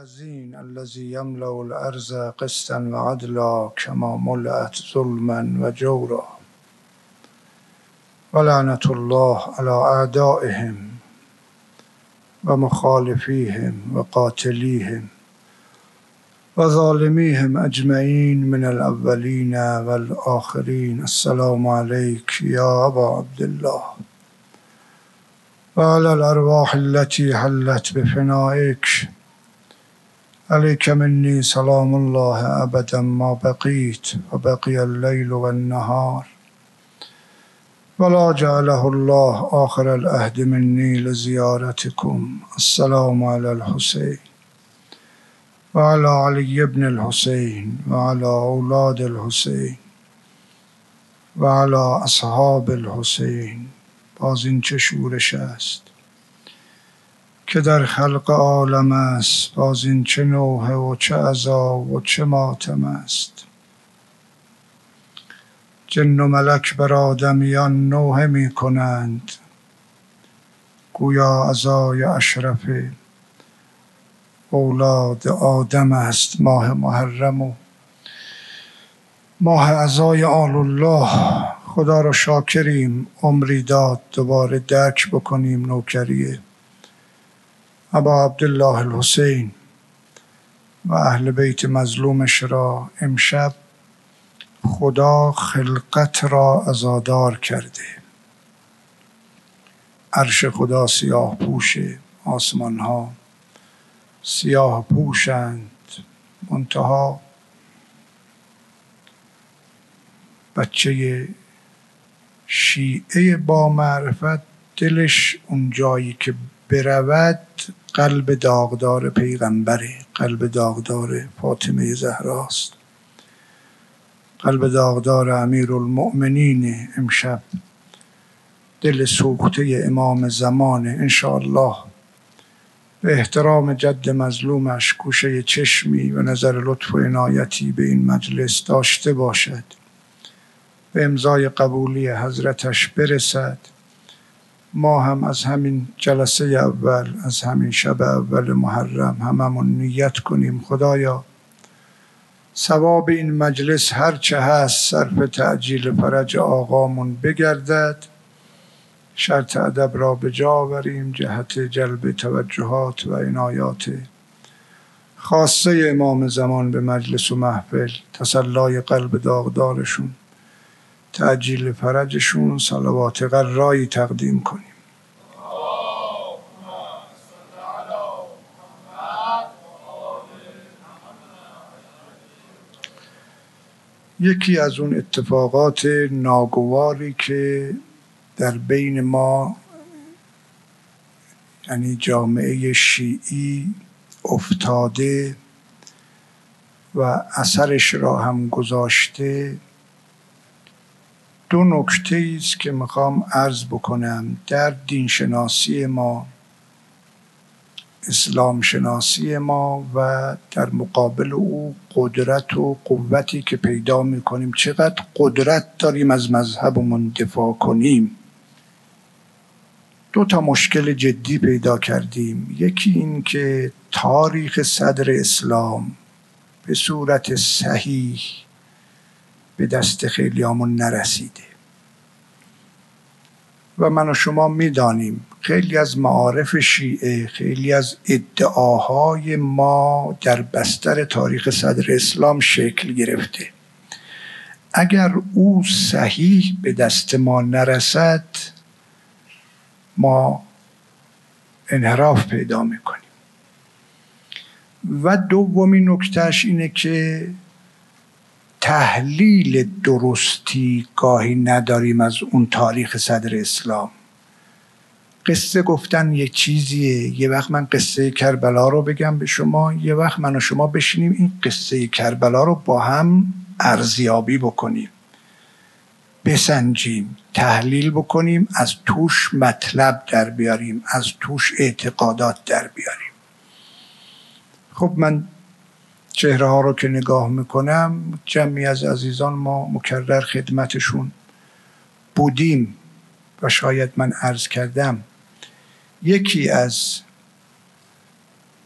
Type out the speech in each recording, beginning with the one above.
العزين الذي يملأ الأرض قسطا وعدلا كما ملأت ظلما وجورا. ولعنة الله على أعدائهم ومخالفيهم وقاتليهم وظالميهم أجمعين من الأولين والآخرين. السلام عليك يا أبا عبد الله وعلى الأرواح التي حلت بفنائك عليك مني سلام الله أبدا ما بقيت وبقي الليل والنهار. ولا جعله الله آخر العهد مني لزيارتكم. السلام على الحسين. وعلى علي بن الحسين. وعلى أولاد الحسين. وعلى أصحاب الحسين. باز این چه شورش است؟ که در خلق عالم است باز این چه نوحه و چه عذاب و چه ماتم است. جن و ملک بر آدمیان نوحه می کنند. گویا عزای اشرف اولاد آدم است ماه محرم و ماه عزای آل الله. خدا را شاکریم عمری داد دوباره درک بکنیم نوکریه ابا عبدالله الحسین و اهل بیت مظلومش را امشب خدا خلقت را ازادار کرده. عرش خدا سیاه پوشه آسمان ها سیاه پوشند منتها. بچه شیعه با معرفت دلش اون جایی که برود قلب داغدار پیغمبره قلب داغدار فاطمه زهراست. قلب داغدار امیر المؤمنین امشب. دل سوخته امام زمانه انشاءالله. به احترام جد مظلومش گوشه چشمی و نظر لطف و عنایتی به این مجلس داشته باشد. به امضای قبولی حضرتش برسد. ما هم از همین جلسه اول از همین شب اول محرم هممون نیت کنیم. خدایا ثواب این مجلس هرچه هست صرف تعجیل فرج آقامون بگردد. شرط ادب را به جا آوریم جهت جلب توجهات و عنایات خاصه امام زمان به مجلس و محفل تسلای قلب داغدارشون. تعجیل فرجشون صلوات قرایی تقدیم کنیم. یکی از اون اتفاقات ناگواری که در بین ما یعنی جامعه شیعی افتاده و اثرش را هم گذاشته دو نکته است که می‌خوام عرض بکنم. در دین شناسی ما اسلام شناسی ما و در مقابل او قدرت و قوتی که پیدا می‌کنیم چقدر قدرت داریم از مذهبمون دفاع کنیم. دو تا مشکل جدی پیدا کردیم. یکی این که تاریخ صدر اسلام به صورت صحیح به دست خیلیامون نرسیده. و من و شما می‌دانیم خیلی از معارف شیعه خیلی از ادعاهای ما در بستر تاریخ صدر اسلام شکل گرفته. اگر او صحیح به دست ما نرسد ما انحراف پیدا می‌کنیم. و دومین نکتهش اینه که تحلیل درستی گاهی نداریم از اون تاریخ صدر اسلام. قصه گفتن یه چیزیه. یه وقت من قصه کربلا رو بگم به شما. یه وقت من و شما بشینیم این قصه کربلا رو با هم ارزیابی بکنیم. بسنجیم تحلیل بکنیم از توش مطلب در بیاریم از توش اعتقادات در بیاریم. خب من چهره ها رو که نگاه می‌کنم جمعی از عزیزان ما مکرر خدمتشون بودیم و شاید من عرض کردم. یکی از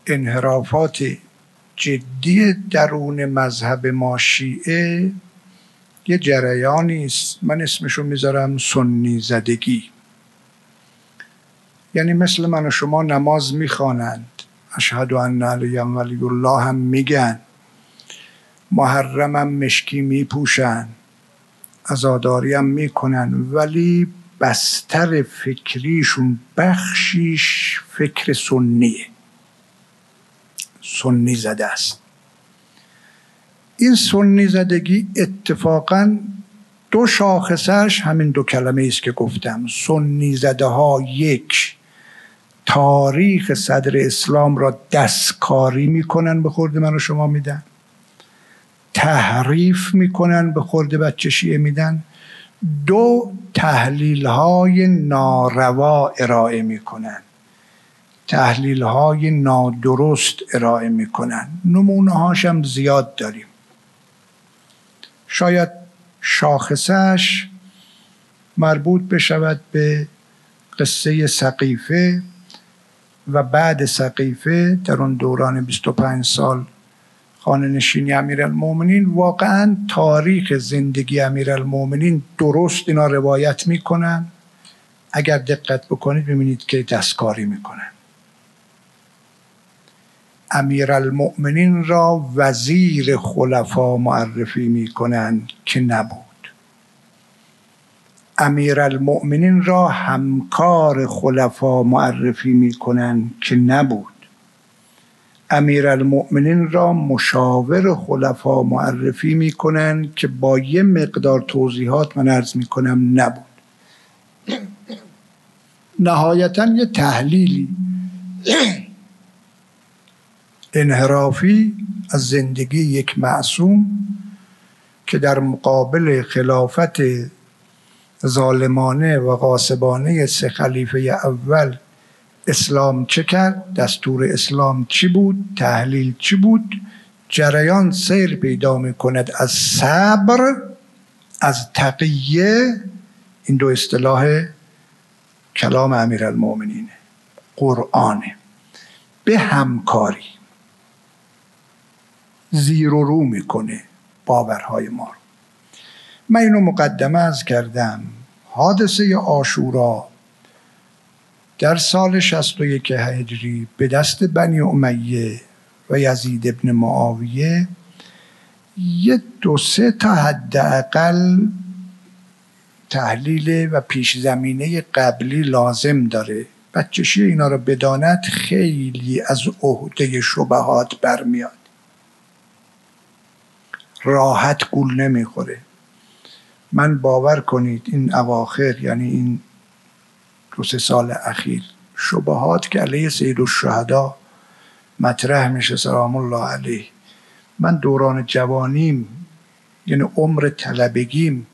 انحرافات جدی درون مذهب ما شیعه یه جریانی است. من اسمشو می‌ذارم سنی زدگی. یعنی مثل من و شما نماز می‌خوانند. اشهد ان علی ولی الله هم میگن. محرمم مشکی میپوشن. ازاداری هم می‌کنن. ولی بستر فکریشون بخشیش فکر سنیه. سنی زده است. این سنی زدگی اتفاقا دو شاخصش همین دو کلمه است که گفتم. سنی زده ها یک. تاریخ صدر اسلام را دستکاری می‌کنن به خورد من و شما میدن. تحریف می‌کنن به خورد بچه شیعه میدن. دو تحلیل های ناروا ارائه می‌کنن. تحلیل های نادرست ارائه می‌کنن. نمونه هاشم زیاد داریم. شاید شاخصش مربوط بشود به قصه سقیفه و بعد سقیفه در اون دوران 25 سال خانه نشینی المومنین واقعا تاریخ زندگی المومنین درست اینا روایت می‌کنن اگر دقت بکنید ببینید که دستکاری می‌کنن المومنین را وزیر خلفا معرفی می‌کنند که نبود. المومنین را همکار خلفا معرفی می‌کنند که نبود. المؤمنین را مشاور خلفا معرفی می‌کنند که با یه مقدار توضیحات من ارز می‌کنم نبود. نهایتا یه تحلیلی انحرافی از زندگی یک معصوم که در مقابل خلافت ظالمانه و غاصبانه سه خلیفه اول اسلام چه کرد؟ دستور اسلام چی بود؟ تحلیل چی بود؟ جریان سیر پیدا می کند از صبر از تقیه این دو اصطلاح کلام امیر المومنینه قرآنه به همکاری زیر و رو می‌کنه باورهای ما رو. من اینو مقدمه از کردم. حادثه آشورا در سال 61 هجری به دست بنی امیه و یزید ابن معاویه یه دو سه تا حداقل تحلیل و پیش زمینه قبلی لازم داره. بچشی اینا رو بداند خیلی از عهده شبهات برمیاد. راحت گول نمی‌خوره. من باور کنید این اواخر یعنی این دو سه سال اخیر شبهات که علیه سید الشهدا مطرح میشه سلام الله علیه. من دوران جوانیم یعنی عمر طلبگیم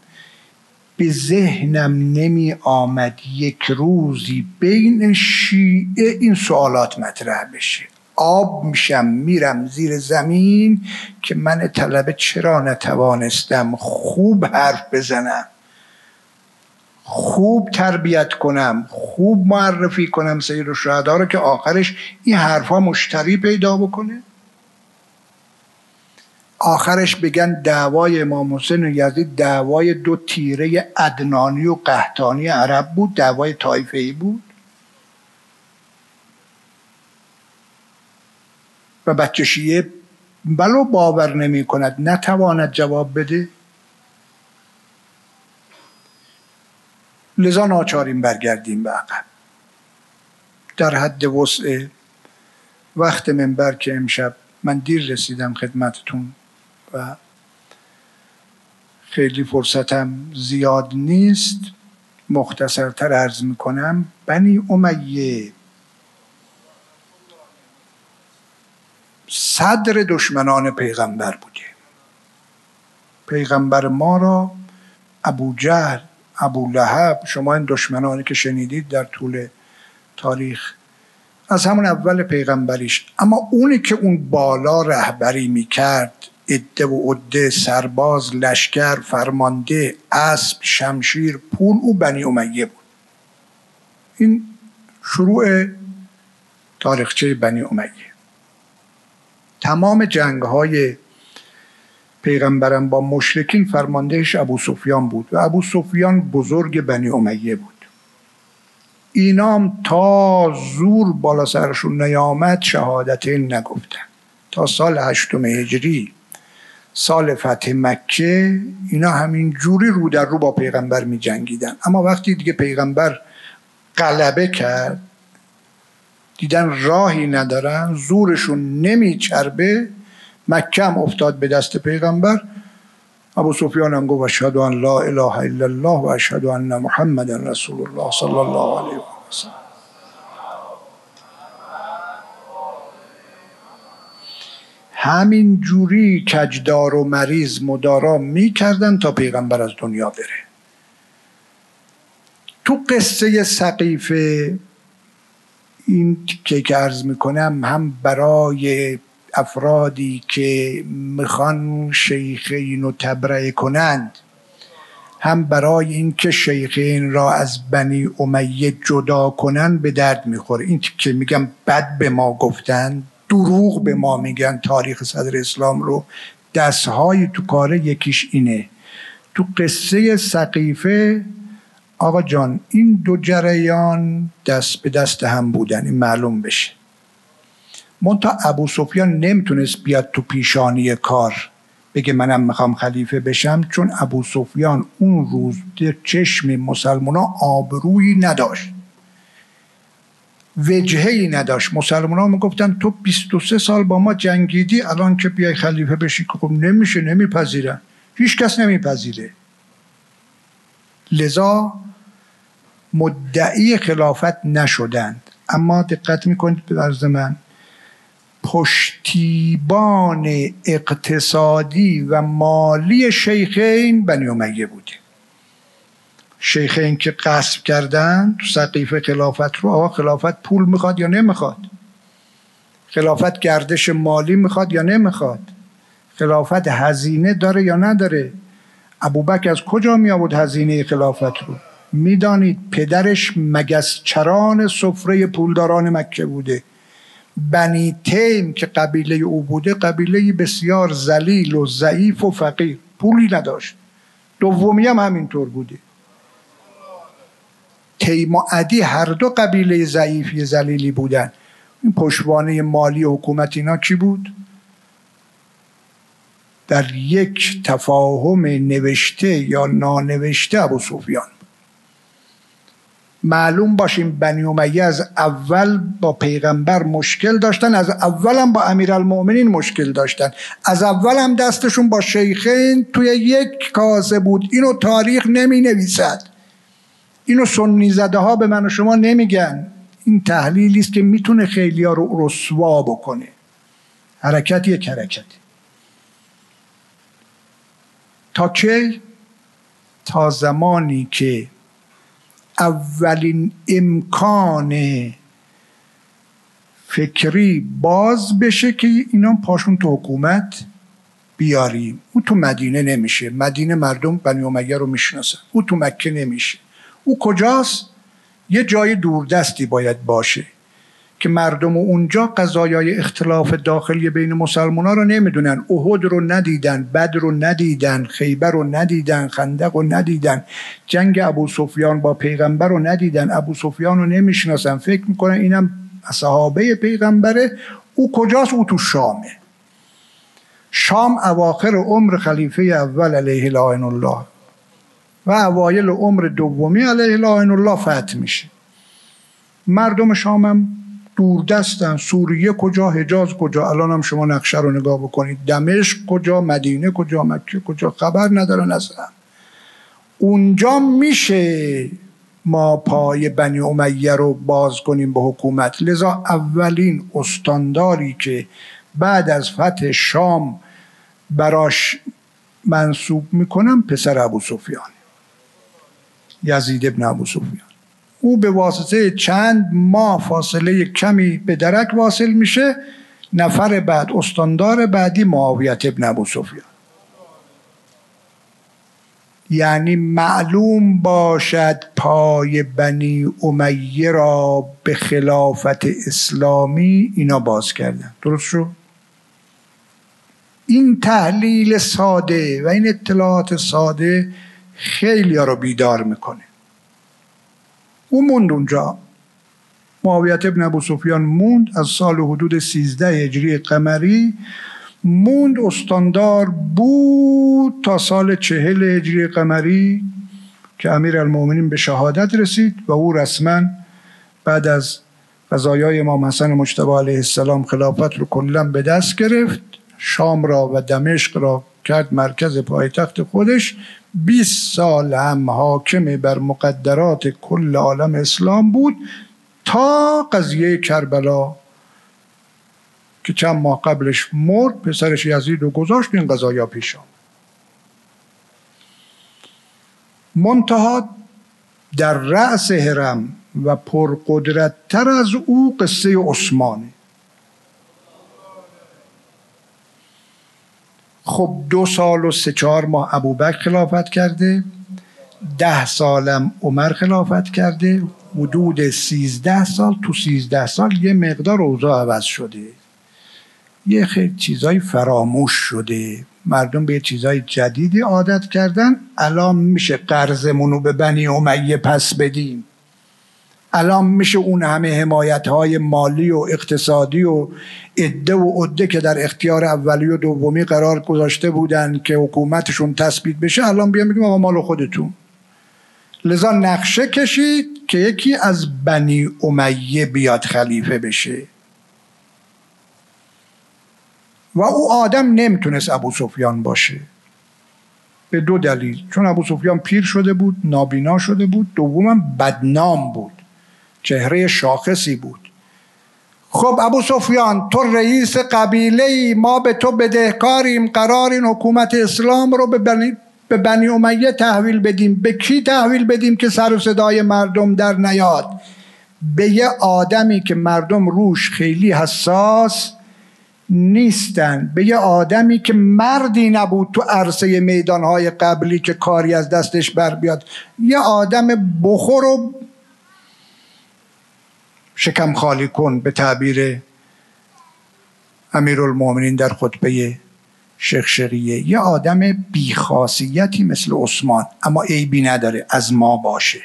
به ذهنم نمی آمد یک روزی بین شیعه این سوالات مطرح بشه. آب میشم میرم زیر زمین که من طلبه چرا نتوانستم خوب حرف بزنم. خوب تربیت کنم خوب معرفی کنم سیر و رو که آخرش این حرفها مشتری پیدا بکنه. آخرش بگن دعوای امام حسین و یزید دعوای دو تیره ادنانی و قهتانی عرب بود دعوای طایفه ای بود. و بچه بلو باور نمی کند نتواند جواب بده. لذا ناچاریم برگردیم به عقب. در حد وسع وقت منبر که امشب من دیر رسیدم خدمتتون و خیلی فرصتم زیاد نیست. مختصرتر عرض می‌کنم بنی امیه صدر دشمنان پیغمبر بوده. پیغمبر ما را ابو جهل ابو لحب شما این دشمنانی که شنیدید در طول تاریخ از همون اول پیغمبریش. اما اونی که اون بالا رهبری می‌کرد عده و عده سرباز لشکر فرمانده اسب شمشیر پول او بنی امیه بود. این شروع تاریخچه بنی امیه. تمام جنگ های پیغمبرم با مشرکین فرماندهش ابو سفیان بود و ابو سفیان بزرگ بنی امیه بود. اینام تا زور بالا سرشون نیامد شهادتین نگفتن. تا سال هشتم هجری سال فتح مکه اینا همین جوری رو در رو با پیغمبر می جنگیدن اما وقتی دیگه پیغمبر غلبه کرد دیدن راهی ندارن زورشون نمیچربه. مکه هم افتاد به دست پیغمبر. ابو سفیان هم گفت اشهد ان لا اله الا الله و اشهد ان محمد رسول الله صلی الله علیه و سلم همین جوری کجدار و مریض مدارا می‌کردن تا پیغمبر از دنیا بره. تو قصه سقیفه این که که ارز می‌کنم هم برای افرادی که می‌خوان شیخین رو تبرئه کنند هم برای اینکه شیخین را از بنی امیه جدا کنند به درد می‌خوره. این که میگم بد به ما گفتن دروغ به ما میگن تاریخ صدر اسلام رو دستهای تو کاره یکیش اینه. تو قصه سقیفه آقا جان این دو جریان دست به دست هم بودن این معلوم بشه. منتها ابو سفیان نمی‌تونست بیاد تو پیشانی کار بگه منم می‌خوام خلیفه بشم چون ابو سفیان اون روز در چشم مسلمان ها آبرویی نداشت. وجهه نداشت. مسلمان ها می‌گفتن تو 23 سال با ما جنگیدی الان که بیای خلیفه بشی که خب نمیشه نمیپذیرن. هیچ کس نمیپذیره. لذا مدعی خلافت نشدند. اما دقت می‌کنید به عرض من پشتیبان اقتصادی و مالی شیخین بنی امیه بوده. شیخین که قصب کردن تو سقیفه خلافت رو آقا خلافت پول می‌خواد یا نمی‌خواد؟ خلافت گردش مالی می‌خواد یا نمی‌خواد؟ خلافت هزینه داره یا نداره؟ ابوبکر از کجا می آورد هزینه خلافت رو؟ می‌دانید پدرش مگس چران سفره پولداران مکه بوده. بنی تیم که قبیله او بوده قبیله بسیار زلیل و ضعیف و فقیر. پولی نداشت. دومی هم همینطور بوده. تیم و عدی هر دو قبیله ضعیفی زلیلی بودن. این پشتوانه مالی حکومت اینا کی بود؟ در یک تفاهم نوشته یا نانوشته ابو سفیان معلوم باشیم بنی امیه از اول با پیغمبر مشکل داشتن از اول هم با امیرالمؤمنین مشکل داشتن. از اول هم دستشون با شیخین توی یک کاسه بود. اینو تاریخ نمی نویسد اینو سنی زده ها به من و شما نمیگن. این تحلیلی است که می‌تونه خیلی ها رو رسوا بکنه. حرکت یک حرکتی تا کی؟ تا زمانی که اولین امکان فکری باز بشه که اینا پاشون تو حکومت بیاریم. او تو مدینه نمیشه. مدینه مردم بنی امیه رو می‌شناسن. او تو مکه نمیشه. او کجاست؟ یه جای دوردستی باید باشه. که مردم اونجا قضایای اختلاف داخلی بین مسلمان ها رو نمی‌دونن. احد رو ندیدن بدر رو ندیدن خیبر رو ندیدن خندق رو ندیدن. جنگ ابو سفیان با پیغمبر رو ندیدن. ابو سفیان رو نمی‌شناسن. فکر می‌کنن اینم صحابه پیغمبره. او کجاست؟ او تو شامه. شام اواخر عمر خلیفه اول علیه لعن الله و اوایل عمر دومی علیه لعن الله فتح میشه. مردم شام هم دوردستن. سوریه کجا؟ حجاز کجا؟ الان هم شما نقشه رو نگاه بکنید. دمشق کجا؟ مدینه کجا؟ مکه کجا؟ خبر ندارن اصلا اونجا میشه ما پای بنی امیه رو باز کنیم به حکومت. لذا اولین استانداری که بعد از فتح شام براش منصوب می‌کنم پسر ابو سفیان یزید ابن ابو سفیان او به واسطه چند ماه فاصله کمی به درک واصل میشه نفر بعد استاندار بعدی معاویت ابن ابو سفیان. یعنی معلوم باشد پای بنی امیه را به خلافت اسلامی اینا باز کردن. درست شد؟ این تحلیل ساده و این اطلاعات ساده خیلی ها رو بیدار می‌کنه. او موند اونجا. معاویت ابن ابو سفیان موند از سال حدود 13 هجری قمری. موند استاندار بود تا سال چهل هجری قمری که امیر المومنین به شهادت رسید و او رسما بعد از قضایای امام حسن مجتبی علیه السلام خلافت رو کلا به دست گرفت. شام را و دمشق را کرد مرکز پایتخت خودش. 20 سال هم حاکم بر مقدرات کل عالم اسلام بود تا قضیه کربلا که چند ماه قبلش مرد پسرش یزید و گذاشت این قضایا پیش آمد. منتها در رأس هرم و پرقدرتتر از او قصه عثمانه. خب دو سال و سه چهار ماه ابوبکر خلافت کرده. ده سالم عمر خلافت کرده. حدود سیزده سال تو سیزده سال یه مقدار اوضاع عوض شده. یه خیلی چیزای فراموش شده. مردم به چیزای جدیدی عادت کردن. الان میشه قرضمون رو به بنی امیه پس بدیم. الان میشه اون همه حمایت های مالی و اقتصادی و عده و عده که در اختیار اولی و دومی قرار گذاشته بودن که حکومتشون تثبیت بشه الان بیان میگیم آقا مال خودتون. لذا نقشه کشید که یکی از بنی امیه بیاد خلیفه بشه. و او آدم نمی‌تونست ابو سفیان باشه. به دو دلیل. چون ابو سفیان پیر شده بود نابینا شده بود دومم بدنام بود. چهره شاخصی بود. خب ابو سفیان تو رئیس قبیله ای ما به تو بدهکاریم قرار این حکومت اسلام رو به بنی, به بنی امیه تحویل بدیم. به کی تحویل بدیم که سر و صدای مردم در نیاد؟ به یه آدمی که مردم روش خیلی حساس نیستن. به یه آدمی که مردی نبود تو عرصه میدانهای قبلی که کاری از دستش بر بیاد. یه آدم بخور و شکم خالی کن به تعبیر امیرالمومنین در خطبه شخشقیه یه آدم بیخاصیتی مثل عثمان اما عیبی نداره. از ما باشه.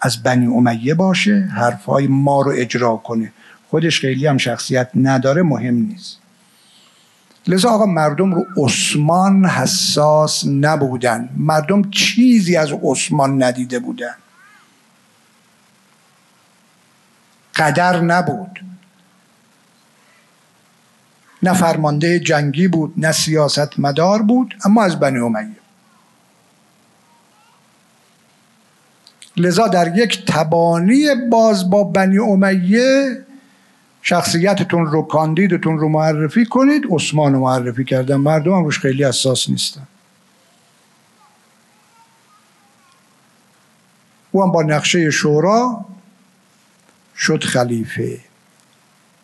از بنی امیه باشه. حرفهای ما رو اجرا کنه. خودش خیلی هم شخصیت نداره مهم نیست. لذا آقا مردم رو عثمان حساس نبودن. مردم چیزی از عثمان ندیده بودن. قدر نبود. نه فرمانده جنگی بود نه سیاست مدار بود اما از بنی امیه. لذا در یک تبانی باز با بنی امیه شخصیتتون رو کاندیدتون رو معرفی کنید. عثمان رو معرفی کردن مردم روش خیلی اساس نیستن. او هم با نقشه شورا شد خلیفه.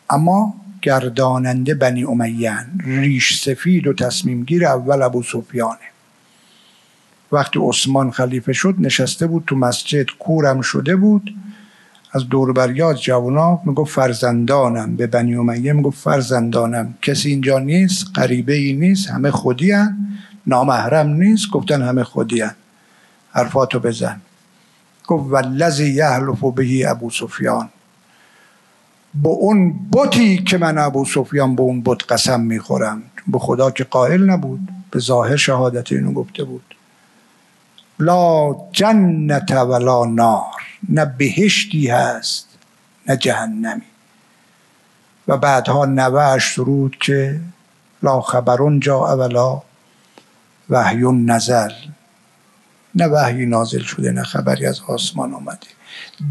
اما گرداننده بنی امیان ریش سفید و تصمیم گیر اول ابو سفیانه. وقتی عثمان خلیفه شد نشسته بود تو مسجد کورم شده بود. از دوربریات جوانا می‌گفت فرزندانم. به بنی امیه می‌گفت فرزندانم. کسی اینجا نیست؟ قریبه ای نیست؟ همه خودی هن. نامحرم نیست؟ گفتن همه خودی هن. حرفاتو بزن. گفت والذی یحلف بهی ابو سفیان. با اون بوتی که من ابو سفیان به اون بت قسم می‌خورم. به خدا که قائل نبود. به ظاهر شهادت اینو گفته بود. لا جنت ولا نار. نه بهشتی هست نه جهنمی. و بعدها نوهش سرود که لا خبرون جا اولا وحی نزل. نه وحی نازل شده نه خبری از آسمان آمده.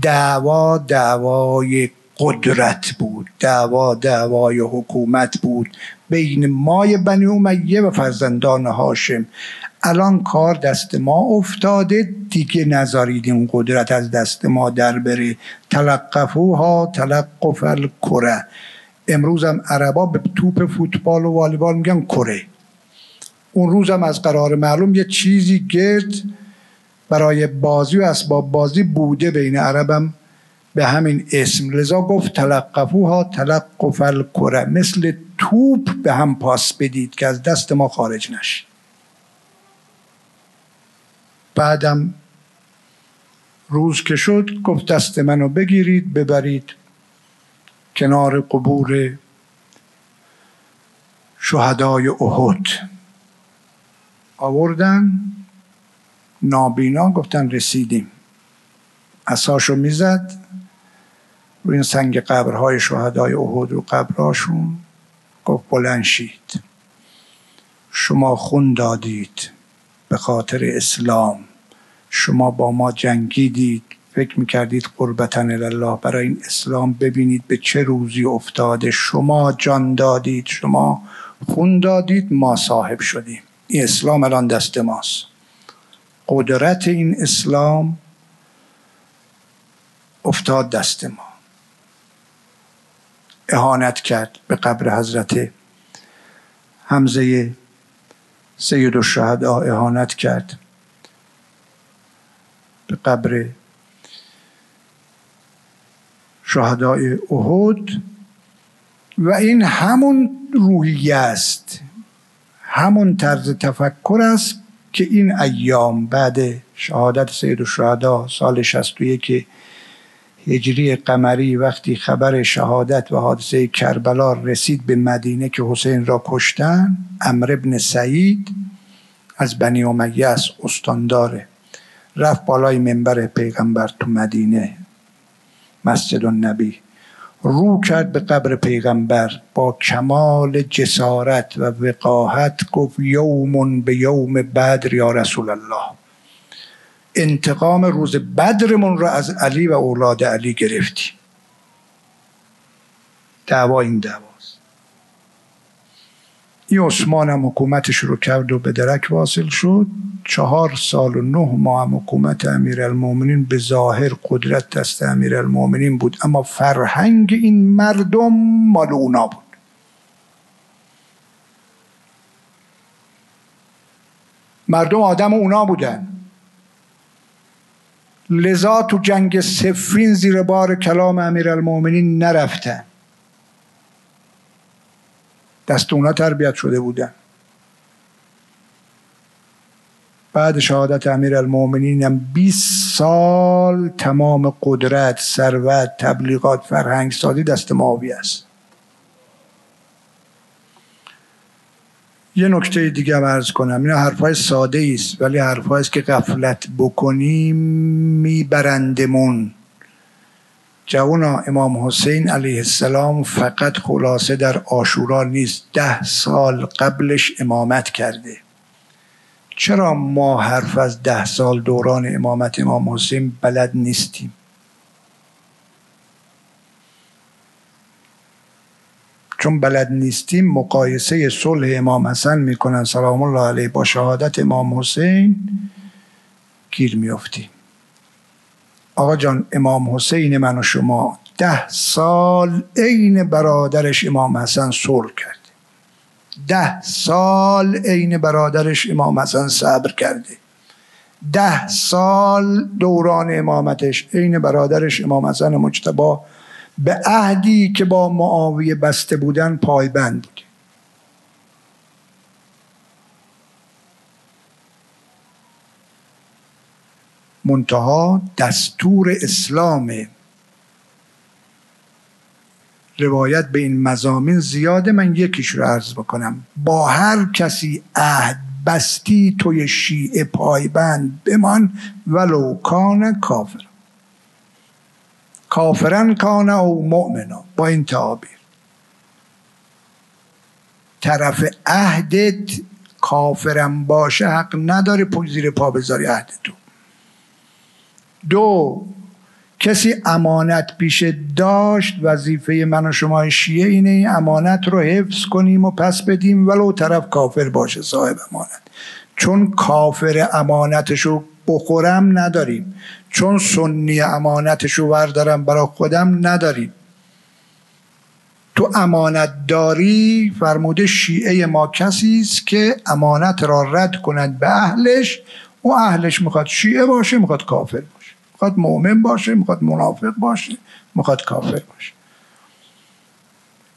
دعوا دعوای قدرت بود دعوا دعوای حکومت بود. بین مای بنی امیه و فرزندان هاشم. الان کار دست ما افتاده دیگه نذارید این قدرت از دست ما در بره. تلقفوها تلقف الکره. امروز هم عربا به توپ فوتبال و والیبال میگن کره. اون روز هم از قرار معلوم یه چیزی گرد برای بازی و اسباب بازی بوده بین عربم. به همین اسم. لذا گفت تلقفوها تلقف الکره مثل توپ به هم پاس بدید که از دست ما خارج نشه. بعدم روز که شد گفت دست منو بگیرید ببرید کنار قبور شهدای احد. آوردن نابینا گفتن رسیدیم. اساشو می‌زد. روی این سنگ قبرهای شهدای احد و قبرهاشون گفت بلند شید. شما خون دادید به خاطر اسلام. شما با ما جنگیدید. فکر می‌کردید قربتن الله برای این اسلام ببینید به چه روزی افتاده. شما جان دادید. شما خون دادید. ما صاحب شدیم. این اسلام الان دست ماست. قدرت این اسلام افتاد دست ما. اهانت کرد به قبر حضرت حمزه سید الشهدا اهانت کرد به قبر شهدای احد. و این همون روحیه است همون طرز تفکر است که این ایام بعد شهادت سید الشهدا سال 61 هجری قمری وقتی خبر شهادت و حادثه کربلا رسید به مدینه که حسین را کشتن امر ابن سعید از بنی امیه است استانداره. رفت بالای منبر پیغمبر تو مدینه مسجد النبی. رو کرد به قبر پیغمبر با کمال جسارت و وقاحت گفت یوم به یوم بدر یا رسول الله. انتقام روز بدرمون را از علی و اولاد علی گرفتیم. دعوا این دعواست. این عثمان هم حکومتش رو کرد و به درک واصل شد. چهار سال و نه ماه هم حکومت امیر المومنین به ظاهر قدرت دست امیر المومنین بود. اما فرهنگ این مردم مال اونا بود. مردم آدم اونا بودن. لذا تو جنگ سفین زیر بار کلام امیر المومنین نرفتن دست اونا تربیت شده بودن. بعد شهادت امیر المومنین هم 20 سال تمام قدرت ثروت تبلیغات فرهنگ سازی دست معاویه است. یه نکته دیگه ارز کنم. این حرفای ساده است ولی حرفایی است که غفلت بکنیم میبرندمون. جوانا امام حسین علیه السلام فقط خلاصه در آشورا نیست ده سال قبلش امامت کرده. چرا ما حرف از ده سال دوران امامت امام حسین بلد نیستیم؟ چون بلد نیستیم مقایسه صلح امام حسن می‌کنن. سلام الله علیه. با شهادت امام حسین گیر میافتیم. آقا جان امام حسین من و شما ده سال عین برادرش امام حسن صلح کرده ده سال عین برادرش امام حسن صبر کرده. ده سال دوران امامتش عین برادرش امام حسن مجتبا به عهدی که با معاویه بسته بودن پایبند بود. منتها دستور اسلام روایت به این مزامین زیاده من یکیش رو عرض بکنم. با هر کسی عهد بستی توی شیعه پایبند بمان ولو کان کافر. کافرن کان او مؤمنا با این تعابیر. طرف عهدت کافرم باشه حق نداره زیر پا بذاری عهد تو دو کسی امانت پیش داشت وظیفه من و شما شیعه اینه این امانت رو حفظ کنیم و پس بدیم ولو طرف کافر باشه صاحب امانت. چون کافر امانتش رو بخورم نداریم. چون سنی امانتش رو وردارم برای خودم نداریم. تو امانت داری فرموده شیعه ما کسی است که امانت را رد کند به اهلش و اهلش می‌خواد شیعه باشه می‌خواد کافر باشه. می‌خواد مؤمن باشه می‌خواد منافق باشه می‌خواد کافر باشه.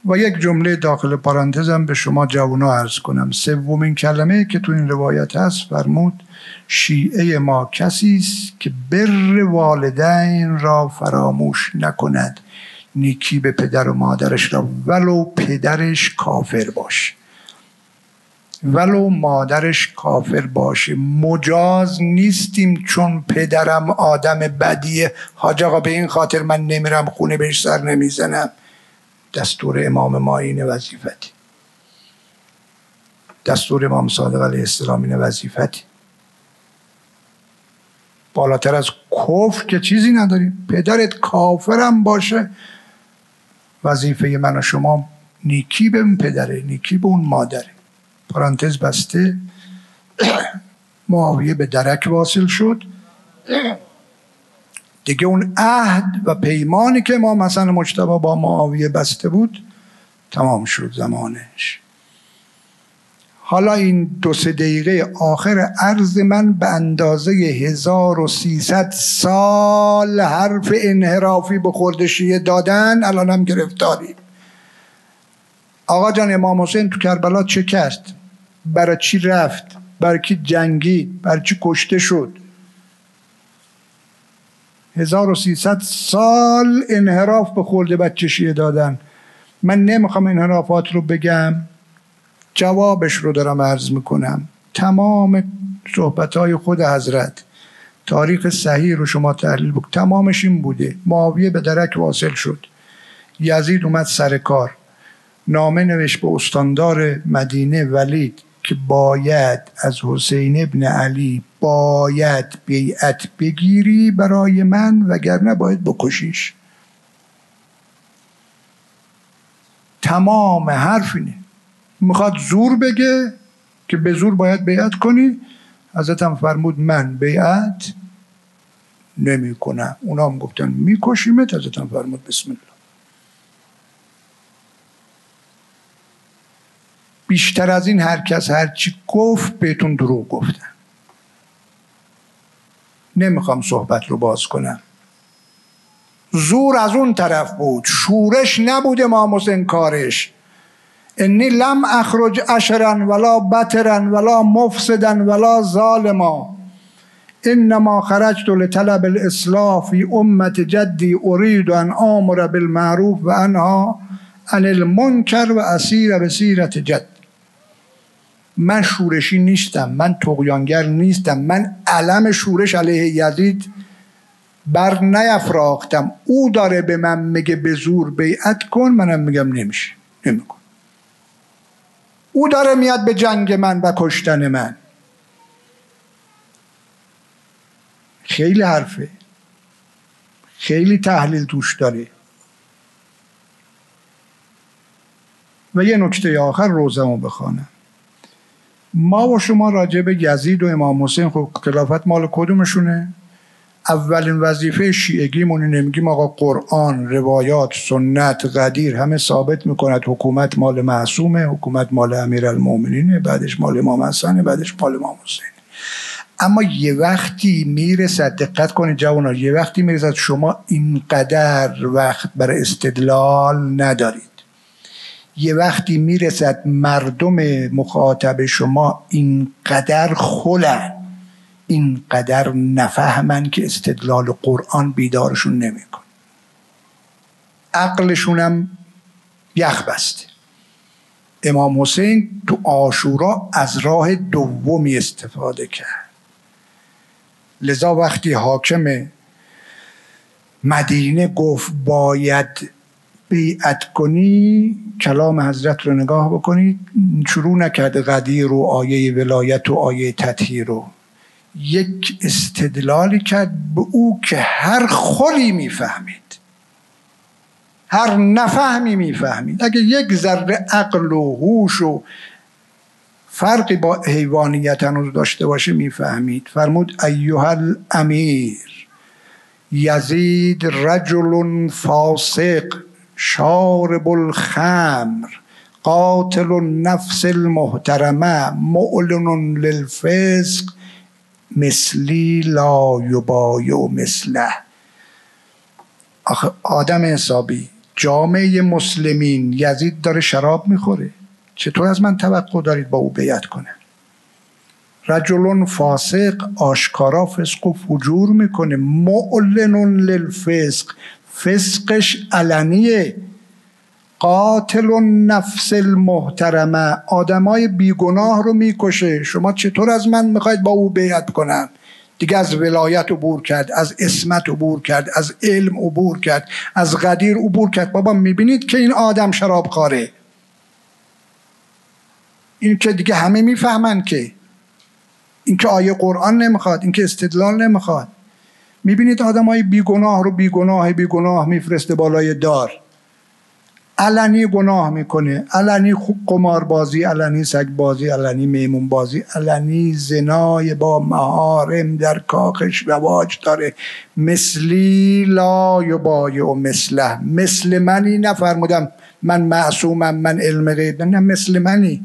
و یک جمله داخل پارانتزم به شما جوانا عرض کنم. سومین کلمه که تو این روایت هست فرمود شیعه ما کسی است که بر والدین را فراموش نکند. نیکی به پدر و مادرش را ولو پدرش کافر باشه. ولو مادرش کافر باشه. مجاز نیستیم چون پدرم آدم بدیه. حاج آقا به این خاطر من نمیرم خونه بهش سر نمی‌زنم. دستور امام ما این وظیفتی. دستور امام صادق علیه السلام این وظیفتی. بالاتر از کفر که چیزی نداریم. پدرت کافرم باشه. وظیفه من و شما نیکی به اون پدره نیکی به اون مادره. پرانتز بسته. معاویه به درک واصل شد. دیگه اون عهد و پیمانی که ما مثلا مجتبا با معاویه بسته بود تمام شد زمانش. حالا این دو سه دقیقه آخر عرض من به اندازه 1300 سال حرف انحرافی به خوردشیه دادن الان هم گرفتاریم. آقا جان امام حسین تو کربلا چه کرد؟ برای چی رفت؟ برای کی جنگید؟ برای چی کشته شد؟ 1300 سال انحراف به خورده بچه شیعه دادن. من نمی‌خوام انحرافات رو بگم جوابش رو دارم عرض می‌کنم. تمام صحبت های خود حضرت تاریخ صحیح رو شما تحلیل بک تمامش این بوده. معاویه به درک واصل شد. یزید اومد سر کار. نامه نوشت به استاندار مدینه ولید که باید از حسین ابن علی باید بیعت بگیری برای من وگرنه باید بکشیش. تمام حرف اینه. می‌خواد زور بگه که به زور باید بیعت کنی. حضرت هم فرمود من بیعت نمی کنم اونا هم گفتن میکشیمت. حضرت هم فرمود بسم الله. بیشتر از این هر کس هر چی گفت بهتون دروغ گفتن. نمی‌خوام صحبت رو باز کنم. زور از اون طرف بود. شورش نبود امام حسین کارش. انی لم اخرج اشرا ولا بترا ولا مفسدا ولا ظالما. انما خرجت لطلب الاصلاح فی امت جدی اريد ان امر بالمعروف و انها عن المنکر و اسیر به جد. من شورشی نیستم من تقیانگر نیستم من علم شورش علیه یزید بر نیفراختم او داره به من میگه به زور بیعت کن منم میگم نمیشه نمیکن او داره میاد به جنگ من و کشتن من. خیلی حرفه. خیلی تحلیل توش داره. و یه نکته آخر روزمو بخوانم. ما و شما راجع به یزید و امام حسین خب خلافت مال کدومشونه؟ اولین وظیفه شیعگیمون نمیگیم آقا قرآن روایات سنت قدیر همه ثابت می‌کند حکومت مال معصومه حکومت مال امیر المومنینه بعدش مال امام حسنه بعدش مال امام حسین اما یه وقتی می‌رسد دقت کنید جوانا یه وقتی می‌رسد شما اینقدر وقت برای استدلال ندارید. یه وقتی می‌رسد مردم مخاطب شما اینقدر خلن اینقدر نفهمن که استدلال قرآن بیدارشون نمیکن عقلشونم یخ بسته امام حسین تو آشورا از راه دومی استفاده کرد. لذا وقتی حاکم مدینه گفت باید بیعت کنی کلام حضرت رو نگاه بکنید شروع نکرده قدیر و آیه ولایت و آیه تطهیر رو. یک استدلالی کرد به او که هر خلی می‌فهمید. هر نفهمی می‌فهمید. اگه یک ذره عقل و هوش و فرقی با حیوانیت هنوز داشته باشه می‌فهمید. فرمود ایها الامیر یزید رجل فاسق. شارب الخمر قاتل النفس المحترمه معلن للفسق مثلی لا یبایع مثله. آخه آدم حسابی جامعه مسلمین یزید داره شراب می‌خوره. چطور از من توقع دارید با او بیعت کنه؟ رجل فاسق آشکارا فسق و فجور می‌کنه. معلن للفسق فسقش علنیه. قاتل نفس المحترمه. آدمای بیگناه رو می‌کشه. شما چطور از من می‌خواید با او بیعت کنم دیگه از ولایت عبور کرد از اسمت عبور کرد از علم عبور کرد از قدیر عبور کرد. بابا می‌بینید که این آدم شراب خاره این که دیگه همه می‌فهمن که. این که آیه قرآن نمی‌خواد این که استدلال نمی‌خواد. می‌بینید آدم های بیگناه رو بیگناه بیگناه میفرسته بالای دار. علنی گناه می‌کنه. علنی قمار بازی علنی سگ بازی علنی میمون بازی علنی زنای با مهارم در کاخش رواج داره. مثلی لا یبای و مثله. مثل منی نفرمودم. من معصومم من علم غیب. نه مثل منی.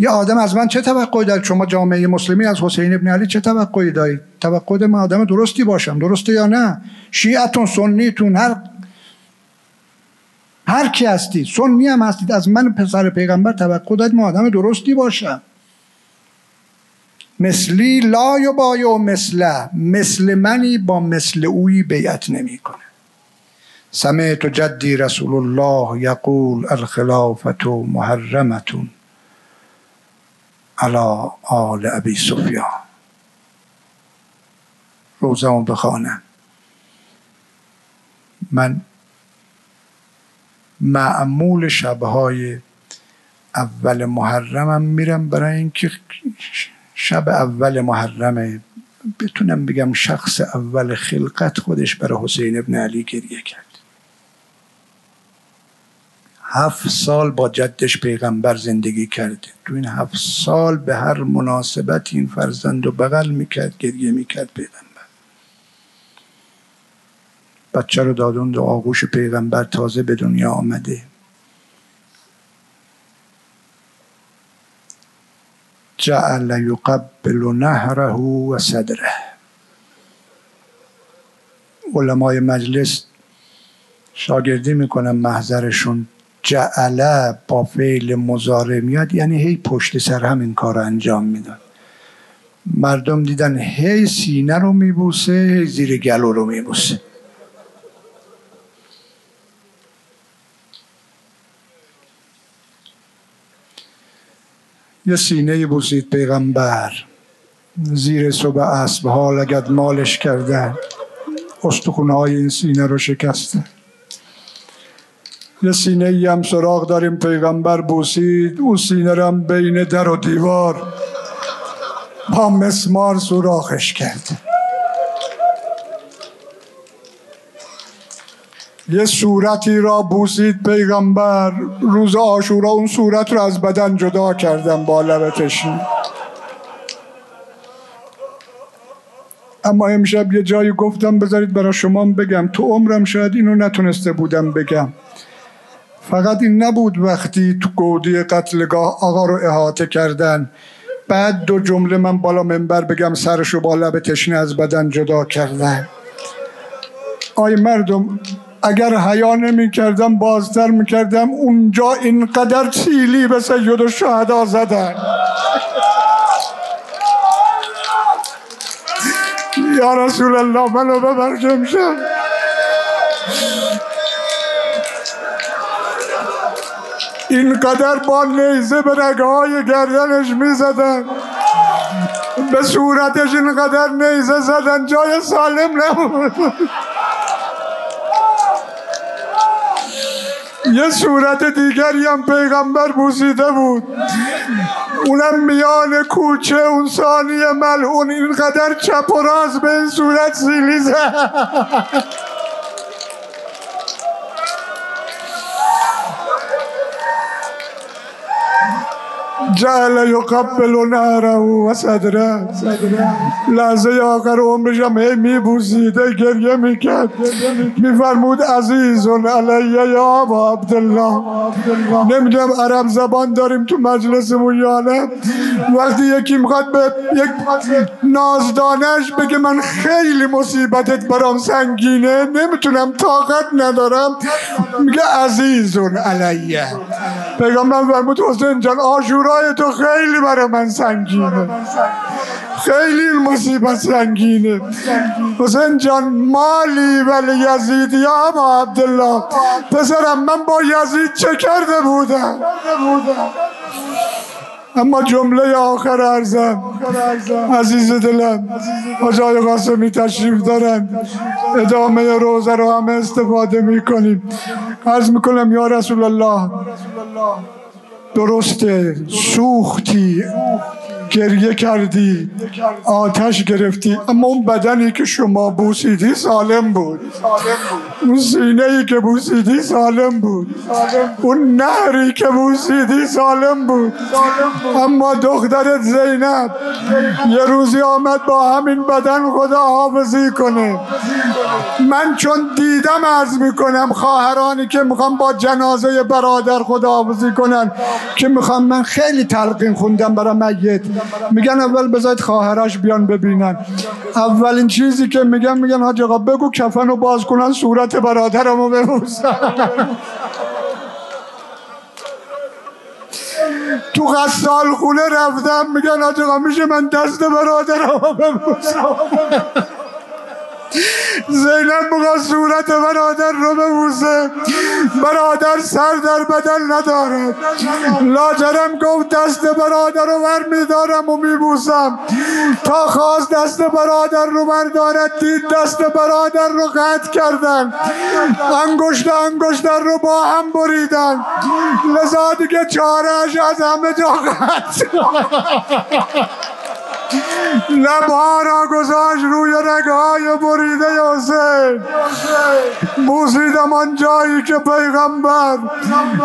یه آدم از من چه توقعی دارید؟ شما جامعه مسلمی از حسین ابن علی چه توقعی دارید؟ توقع من آدم درستی باشم درسته یا نه؟ شیعتون سنیتون هر هر کی هستید سنی هم هستید از من پسر پیغمبر توقع دارید ما آدم درستی باشم. مثلی لا یبای و مثله مثل منی با مثل اوی بیعت نمی‌کنه. سمعت جدی رسول الله یقول الخلافت محرمتون علا آل ابی سفیان. روزمون بخوانم من معمول شبهای اول محرمم میرم برای اینکه شب اول محرمه بتونم بگم شخص اول خلقت خودش برای حسین ابن علی گریه کرد. هفت سال با جدش پیغمبر زندگی کرده تو این هفت سال به هر مناسبت این فرزند رو بغل می‌کرد گریه می‌کرد پیغمبر. بچه رو دادون دو آغوش پیغمبر تازه به دنیا آمده. جعل یقبل نهره و صدره. علمای مجلس شاگردی می‌کنم محضرشون. جعله با فعل مزاره میاد یعنی هی پشت سر هم این کار انجام می‌داد. مردم دیدن هی سینه رو میبوسه هی زیر گلو رو میبوسه. یه سینه بوسید پیغمبر زیر صبح اسب ها لگد مالش کردن استخونه های این سینه رو شکسته. یه سینه ای هم سراغ داریم پیغمبر بوسید. اون سینه رو هم بین در و دیوار با مسمار سوراخش کرد. یه صورتی را بوسید پیغمبر. روز آشورا اون صورت رو از بدن جدا کردم با لب اما امشب یه جایی گفتم بذارید برای شما بگم. تو عمرم شاید اینو نتونسته بودم بگم. فقط این نبود وقتی تو گودی قتلگاه آقا رو احاطه کردن. بعد دو جمله من بالا منبر بگم سرشو با لب تشنه از بدن جدا کردن. آی مردم اگر حیا نمی کردم بازتر می کردم اونجا اینقدر چیلی به سید و شهدا زدن. یا رسول الله منو ببر جمشم اینقدر با نیزه به رگه های گردنش می زدن به صورتش اینقدر نیزه زدن جای سالم نبود. یه صورت دیگری هم پیغمبر بوسیده بود. اونم میان کوچه اون ثانیه ملعون اینقدر چپ و راست به این صورت سیلی زد. جعل یقبل نهره و صدره. لحظه آخر عمرش هم هی میبوسیده گریه می‌کرد. میفرمود عزیز علیه یا ابا عبدالله. نمی‌دونم عرب زبان داریم تو مجلسمون یا نه. وقتی یکی می‌خواد به یک نازدانش بگه من خیلی مصیبتت برام سنگینه نمی‌تونم طاقت ندارم. میگه عزیز علیه. پیغمبر فرمود حسین جان آشورای تو خیلی برای من سنگینه. خیلی مصیبت سنگینه. حسین جان مالی ولی یزید؟ یا ابا عبدالله پسرم من با یزید چه کرده بودم؟ اما جمله آخر ارزم. عزیز دلم آجای قاسمی تشریف دارن ادامه روزه رو همه استفاده می‌کنیم. عرض می‌کنم یا رسول الله. درسته سوختی گریه کردی. آتش گرفتی. اما اون بدنی که شما بوسیدی سالم بود. اون سینه ای که بوسیدی سالم بود. اون نهری که بوسیدی سالم بود. اما دخترت زینب یه روزی آمد با همین بدن خدا حافظی کنه. من چون دیدم از می‌کنم خواهرانی که می‌خوام با جنازه برادر خدا حافظی کنن که می‌خوام من خیلی تلقین خوندم برای میت. میگن اول بذارید خواهرش بیان ببینن. اولین چیزی که میگن میگن حاج آقا بگو کفن رو باز کنن صورت برادرمو ببوسن. تو غسال خونه رفتم میگن حاج آقا میشه من دست برادرمو ببوسم. زینب بگا صورت برادر رو ببوسه. برادر سر در بدن ندارد لاجرم گفت دست برادر رو ور میدارم و میبوسم. تا خواست دست برادر رو بردارد دید دست برادر رو قطع کردن. انگشت انگشت رو با هم بریدن. لذا دیگه چارش از همه جا قطع. لبها را گذاشت روی رگهای بریده حسین. بوسیدم آن جایی که پیغمبر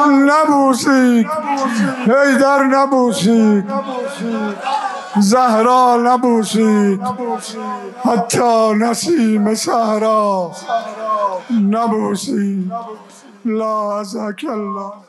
نبوسید. حیدر نبوسید. زهرا نبوسید. حتی نسیم سهرا نبوسید. لا ازهک الله.